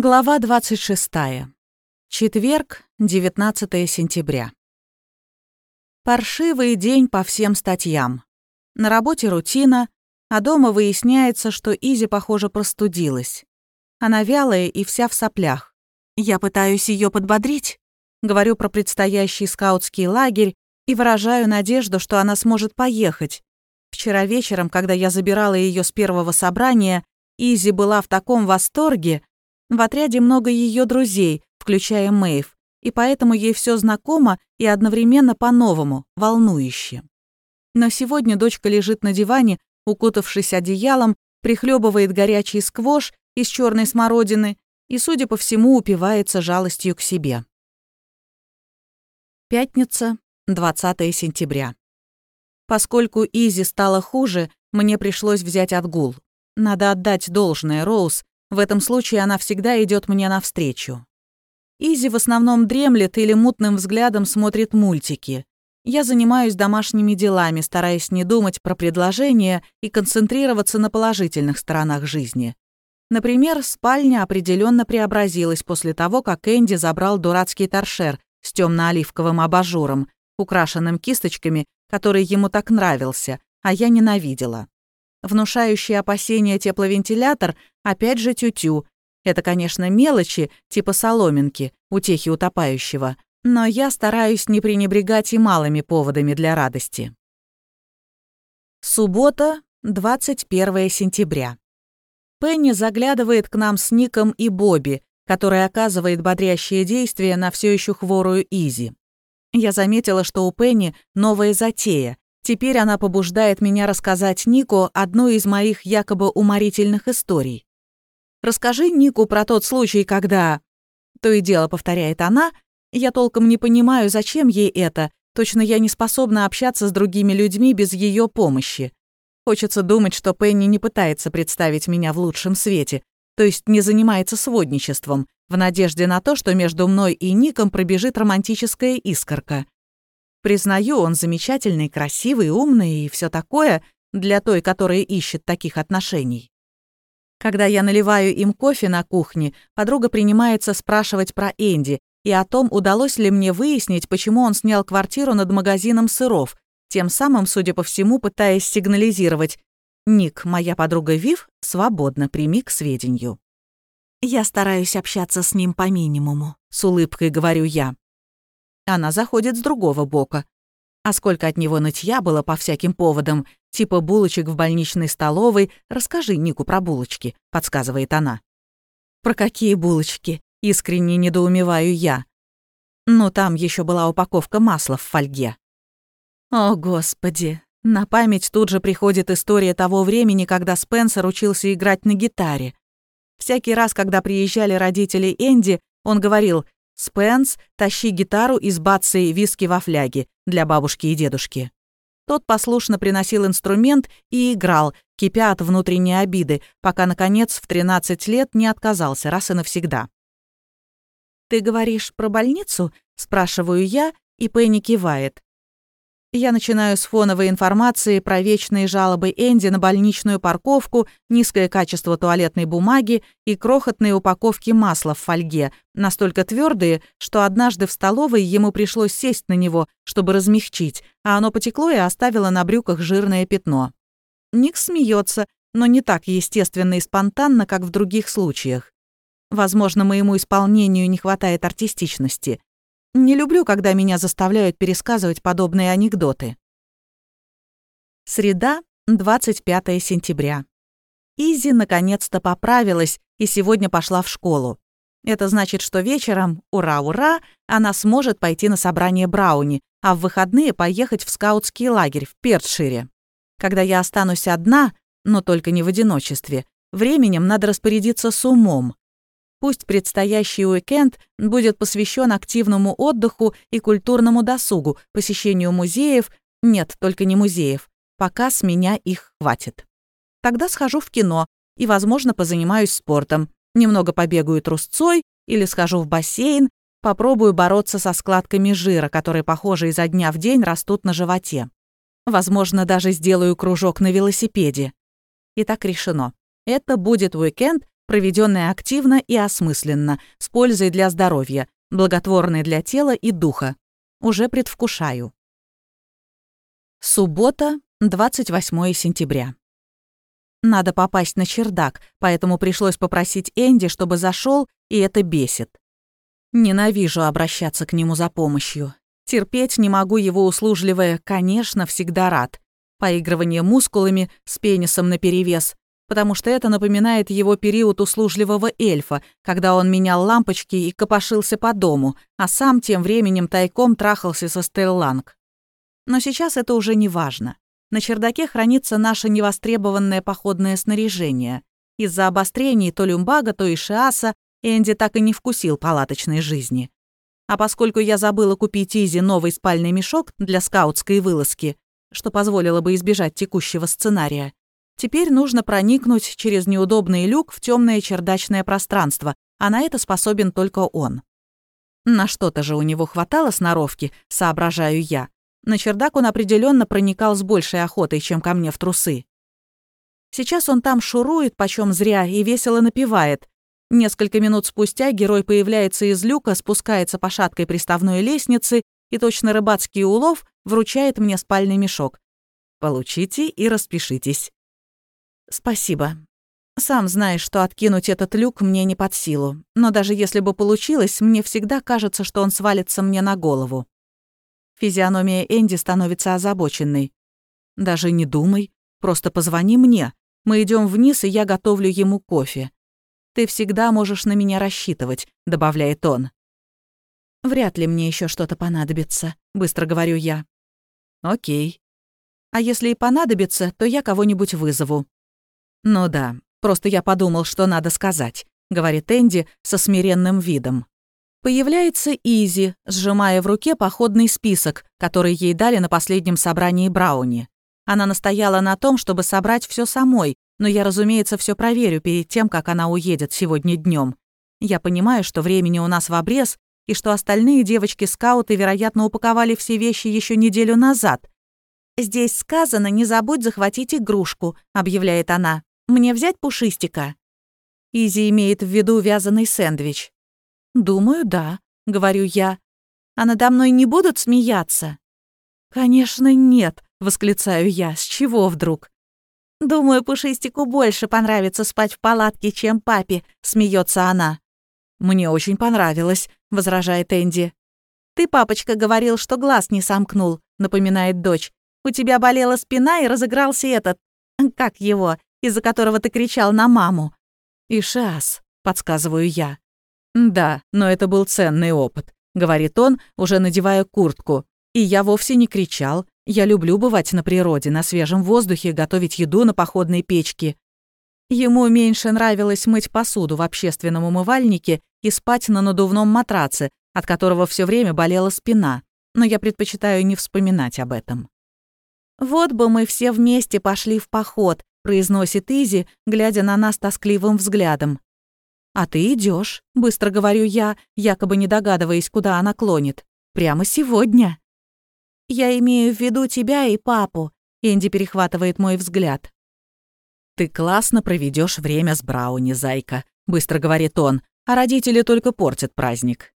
Глава 26. Четверг, 19 сентября. Паршивый день по всем статьям. На работе рутина, а дома выясняется, что Изи, похоже, простудилась. Она вялая и вся в соплях. Я пытаюсь ее подбодрить, говорю про предстоящий скаутский лагерь и выражаю надежду, что она сможет поехать. Вчера вечером, когда я забирала ее с первого собрания, Изи была в таком восторге, в отряде много ее друзей, включая Мэйв, и поэтому ей все знакомо и одновременно по-новому, волнующе. Но сегодня дочка лежит на диване, укутавшись одеялом, прихлебывает горячий сквош из черной смородины и, судя по всему, упивается жалостью к себе. Пятница, 20 сентября. Поскольку Изи стало хуже, мне пришлось взять отгул. Надо отдать должное Роуз, в этом случае она всегда идет мне навстречу. Изи в основном дремлет или мутным взглядом смотрит мультики. Я занимаюсь домашними делами, стараясь не думать про предложения и концентрироваться на положительных сторонах жизни. Например, спальня определенно преобразилась после того, как Энди забрал дурацкий торшер с темно-оливковым абажуром, украшенным кисточками, который ему так нравился, а я ненавидела. Внушающий опасения тепловентилятор опять же тютю. Это, конечно, мелочи, типа соломинки, утехи утопающего, но я стараюсь не пренебрегать и малыми поводами для радости. Суббота, 21 сентября. Пенни заглядывает к нам с Ником и Бобби, который оказывает бодрящее действие на все еще хворую Изи. Я заметила, что у Пенни новая затея Теперь она побуждает меня рассказать Нику одну из моих якобы уморительных историй. «Расскажи Нику про тот случай, когда...» То и дело повторяет она. Я толком не понимаю, зачем ей это. Точно я не способна общаться с другими людьми без ее помощи. Хочется думать, что Пенни не пытается представить меня в лучшем свете, то есть не занимается сводничеством, в надежде на то, что между мной и Ником пробежит романтическая искорка. Признаю, он замечательный, красивый, умный и все такое для той, которая ищет таких отношений. Когда я наливаю им кофе на кухне, подруга принимается спрашивать про Энди и о том, удалось ли мне выяснить, почему он снял квартиру над магазином сыров, тем самым, судя по всему, пытаясь сигнализировать «Ник, моя подруга Вив, свободно прими к сведению». «Я стараюсь общаться с ним по минимуму», — с улыбкой говорю я. Она заходит с другого бока. А сколько от него нытья было по всяким поводам, типа булочек в больничной столовой, расскажи Нику про булочки, подсказывает она. Про какие булочки? Искренне недоумеваю я. Ну, там еще была упаковка масла в фольге. О, Господи. На память тут же приходит история того времени, когда Спенсер учился играть на гитаре. Всякий раз, когда приезжали родители Энди, он говорил «Спенс, тащи гитару из бацы виски во фляге для бабушки и дедушки». Тот послушно приносил инструмент и играл, кипя от внутренней обиды, пока, наконец, в 13 лет не отказался раз и навсегда. «Ты говоришь про больницу?» – спрашиваю я, и Пенни кивает. Я начинаю с фоновой информации про вечные жалобы Энди на больничную парковку, низкое качество туалетной бумаги и крохотные упаковки масла в фольге, настолько твердые, что однажды в столовой ему пришлось сесть на него, чтобы размягчить, а оно потекло и оставило на брюках жирное пятно. Ник смеется, но не так естественно и спонтанно, как в других случаях. Возможно, моему исполнению не хватает артистичности. Не люблю, когда меня заставляют пересказывать подобные анекдоты. Среда, 25 сентября. Изи наконец-то поправилась и сегодня пошла в школу. Это значит, что вечером, ура-ура, она сможет пойти на собрание Брауни, а в выходные поехать в скаутский лагерь в Пертшире. Когда я останусь одна, но только не в одиночестве, временем надо распорядиться с умом. Пусть предстоящий уикенд будет посвящен активному отдыху и культурному досугу, посещению музеев, нет, только не музеев, пока с меня их хватит. Тогда схожу в кино и, возможно, позанимаюсь спортом, немного побегаю трусцой или схожу в бассейн, попробую бороться со складками жира, которые, похоже, изо дня в день растут на животе. Возможно, даже сделаю кружок на велосипеде. И так решено. Это будет уикенд, проведенное активно и осмысленно, с пользой для здоровья, благотворной для тела и духа. Уже предвкушаю. Суббота, 28 сентября. Надо попасть на чердак, поэтому пришлось попросить Энди, чтобы зашел, и это бесит. Ненавижу обращаться к нему за помощью. Терпеть не могу его услужливое «конечно, всегда рад». Поигрывание мускулами с пенисом наперевес, потому что это напоминает его период услужливого эльфа, когда он менял лампочки и копошился по дому, а сам тем временем тайком трахался со Стелланг. Но сейчас это уже не важно. На чердаке хранится наше невостребованное походное снаряжение. Из-за обострений то люмбага, то и шиаса Энди так и не вкусил палаточной жизни. А поскольку я забыла купить Изи новый спальный мешок для скаутской вылазки, что позволило бы избежать текущего сценария, теперь нужно проникнуть через неудобный люк в темное чердачное пространство, а на это способен только он. На что-то же у него хватало сноровки, соображаю я. На чердак он определенно проникал с большей охотой, чем ко мне в трусы. Сейчас он там шурует, почем зря, и весело напевает. Несколько минут спустя герой появляется из люка, спускается по шаткой приставной лестнице и, точно рыбацкий улов, вручает мне спальный мешок. «Получите и распишитесь». «Спасибо. Сам знаешь, что откинуть этот люк мне не под силу, но даже если бы получилось, мне всегда кажется, что он свалится мне на голову». Физиономия Энди становится озабоченной. «Даже не думай. Просто позвони мне. Мы идем вниз, и я готовлю ему кофе. Ты всегда можешь на меня рассчитывать», — добавляет он. «Вряд ли мне еще что-то понадобится», — быстро говорю я. «Окей. А если и понадобится, то я кого-нибудь вызову». «Ну да, просто я подумал, что надо сказать», — говорит Энди со смиренным видом. Появляется Изи, сжимая в руке походный список, который ей дали на последнем собрании Брауни. Она настояла на том, чтобы собрать все самой, но я, разумеется, все проверю перед тем, как она уедет сегодня днем. Я понимаю, что времени у нас в обрез, и что остальные девочки-скауты, вероятно, упаковали все вещи еще неделю назад. «Здесь сказано, не забудь захватить игрушку», — объявляет она. «Мне взять пушистика?» Изи имеет в виду вязаный сэндвич. «Думаю, да», — говорю я. «А надо мной не будут смеяться?» «Конечно, нет», — восклицаю я. «С чего вдруг?» «Думаю, Пушистику больше понравится спать в палатке, чем папе», — смеется она. «Мне очень понравилось», — возражает Энди. «Ты, папочка, говорил, что глаз не сомкнул», — напоминает дочь. «У тебя болела спина и разыгрался этот... Как его, из-за которого ты кричал на маму?» «Ишас», — подсказываю я. «Да, но это был ценный опыт», — говорит он, уже надевая куртку. «И я вовсе не кричал. Я люблю бывать на природе, на свежем воздухе, готовить еду на походной печке». Ему меньше нравилось мыть посуду в общественном умывальнике и спать на надувном матраце, от которого все время болела спина, но я предпочитаю не вспоминать об этом. «Вот бы мы все вместе пошли в поход», — произносит Изи, глядя на нас тоскливым взглядом. «А ты идешь, быстро говорю я, якобы не догадываясь, куда она клонит. «Прямо сегодня». «Я имею в виду тебя и папу», — Энди перехватывает мой взгляд. «Ты классно проведешь время с Брауни, зайка», — быстро говорит он, «а родители только портят праздник».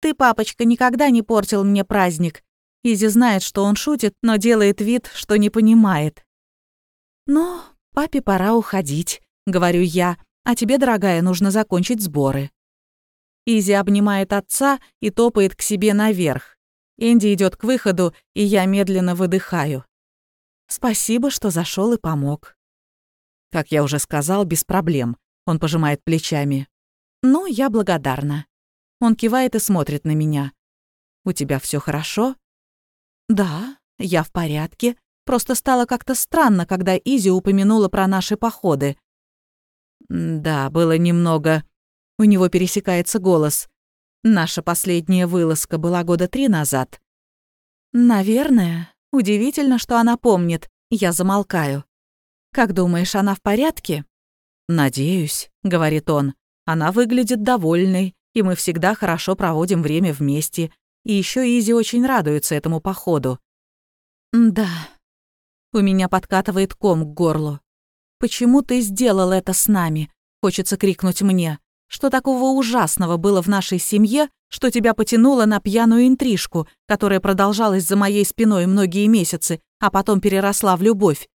«Ты, папочка, никогда не портил мне праздник». Изи знает, что он шутит, но делает вид, что не понимает. «Ну, папе пора уходить», — говорю я, а тебе, дорогая, нужно закончить сборы». Изи обнимает отца и топает к себе наверх. Энди идет к выходу, и я медленно выдыхаю. Спасибо, что зашел и помог. Как я уже сказал, без проблем. Он пожимает плечами. Ну, я благодарна. Он кивает и смотрит на меня. У тебя все хорошо? Да, я в порядке. Просто стало как-то странно, когда Изи упомянула про наши походы. Да, было немного. У него пересекается голос. Наша последняя вылазка была года три назад. Наверное. Удивительно, что она помнит. Я замолкаю. Как думаешь, она в порядке? Надеюсь, говорит он. Она выглядит довольной, и мы всегда хорошо проводим время вместе. И еще Изи очень радуется этому походу. Да. У меня подкатывает ком к горлу. Почему ты сделал это с нами?» хочется крикнуть мне. Что такого ужасного было в нашей семье, что тебя потянуло на пьяную интрижку, которая продолжалась за моей спиной многие месяцы, а потом переросла в любовь?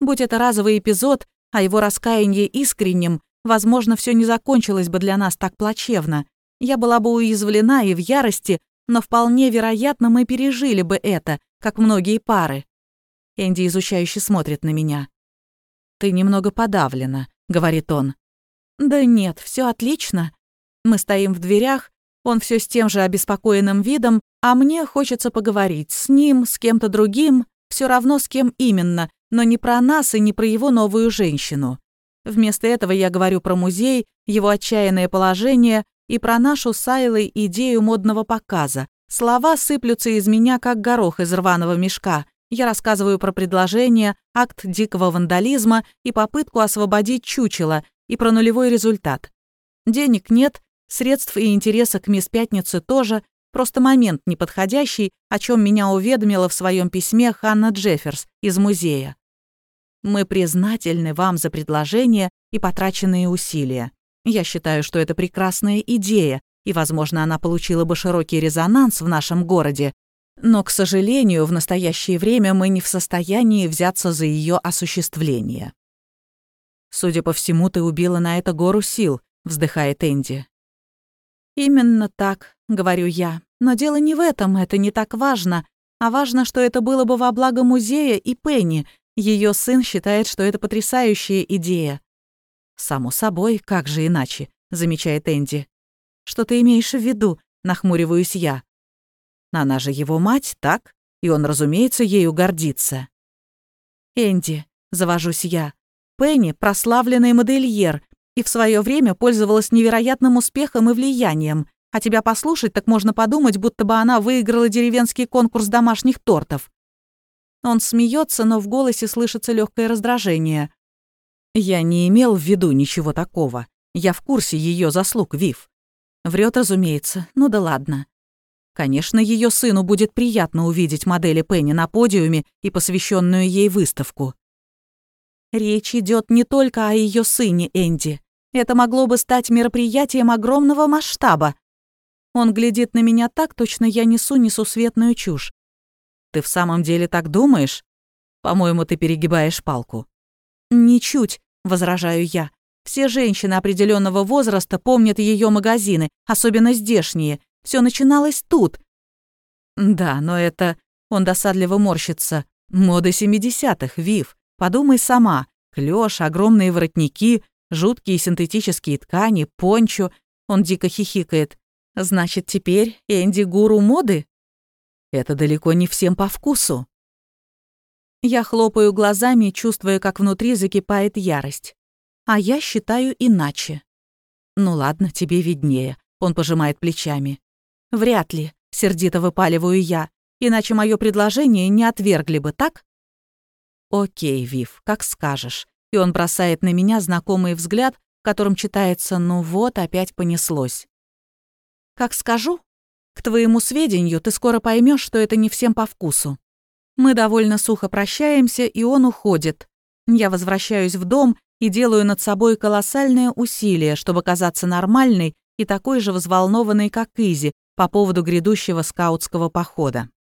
Будь это разовый эпизод, а его раскаяние искренним, возможно, все не закончилось бы для нас так плачевно. Я была бы уязвлена и в ярости, но вполне вероятно, мы пережили бы это, как многие пары. Энди изучающе смотрит на меня. «Ты немного подавлена», — говорит он. «Да нет, все отлично. Мы стоим в дверях, он все с тем же обеспокоенным видом, а мне хочется поговорить с ним, с кем-то другим, все равно с кем именно, но не про нас и не про его новую женщину. Вместо этого я говорю про музей, его отчаянное положение и про нашу с Айлой идею модного показа. Слова сыплются из меня, как горох из рваного мешка. Я рассказываю про предложение, акт дикого вандализма и попытку освободить чучело, и про нулевой результат. Денег нет, средств и интереса к мисс Пятнице тоже, просто момент неподходящий, о чем меня уведомила в своем письме Ханна Джефферс из музея. Мы признательны вам за предложение и потраченные усилия. Я считаю, что это прекрасная идея, и, возможно, она получила бы широкий резонанс в нашем городе, но, к сожалению, в настоящее время мы не в состоянии взяться за ее осуществление. «Судя по всему, ты убила на это гору сил», — вздыхает Энди. «Именно так», — говорю я. «Но дело не в этом, это не так важно. А важно, что это было бы во благо музея и Пенни. Ее сын считает, что это потрясающая идея». «Само собой, как же иначе», — замечает Энди. «Что ты имеешь в виду?» — нахмуриваюсь я. Она же его мать, так? И он, разумеется, ею гордится. «Энди», — завожусь я, — «Пенни — прославленный модельер, и в свое время пользовалась невероятным успехом и влиянием. А тебя послушать, так можно подумать, будто бы она выиграла деревенский конкурс домашних тортов». Он смеется, но в голосе слышится легкое раздражение. «Я не имел в виду ничего такого. Я в курсе ее заслуг, Вив». Врет, разумеется. Ну да ладно. Конечно, ее сыну будет приятно увидеть модели Пенни на подиуме и посвященную ей выставку. Речь идет не только о ее сыне Энди. Это могло бы стать мероприятием огромного масштаба. Он глядит на меня так, точно я несу несусветную чушь. Ты в самом деле так думаешь? По-моему, ты перегибаешь палку. Ничуть, возражаю я. Все женщины определенного возраста помнят ее магазины, особенно здешние, все начиналось тут. Да, но это... Он досадливо морщится. Мода 70-х, Вив. Подумай сама. Клёш, огромные воротники, жуткие синтетические ткани, пончо. Он дико хихикает. Значит, теперь Энди гуру моды? Это далеко не всем по вкусу. Я хлопаю глазами, чувствуя, как внутри закипает ярость. А я считаю иначе. Ну ладно, тебе виднее. Он пожимает плечами. «Вряд ли», — сердито выпаливаю я, «иначе мое предложение не отвергли бы, так?» «Окей, Вив, как скажешь». И он бросает на меня знакомый взгляд, в котором читается «ну вот, опять понеслось». «Как скажу?» К твоему сведению, ты скоро поймешь, что это не всем по вкусу. Мы довольно сухо прощаемся, и он уходит. Я возвращаюсь в дом и делаю над собой колоссальное усилие, чтобы казаться нормальной и такой же взволнованной, как Изи, по поводу грядущего скаутского похода.